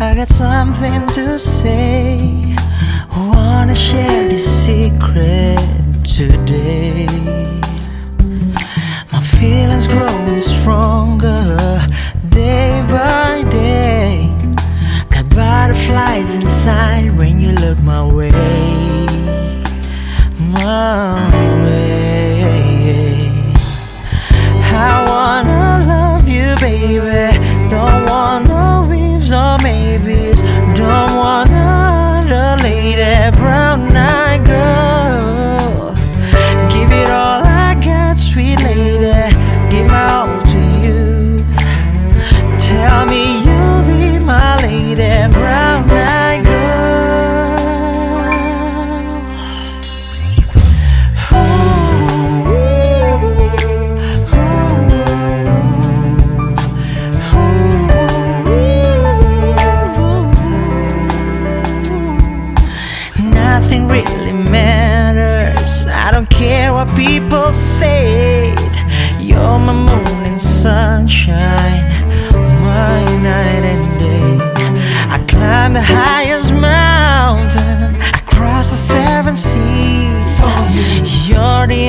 I got something to say. Wanna share this secret today. My feelings growing strong. really matters. I don't care what people say. You're my moon and sunshine, my night and day. I climb the highest mountain, I cross the seven seas. You're the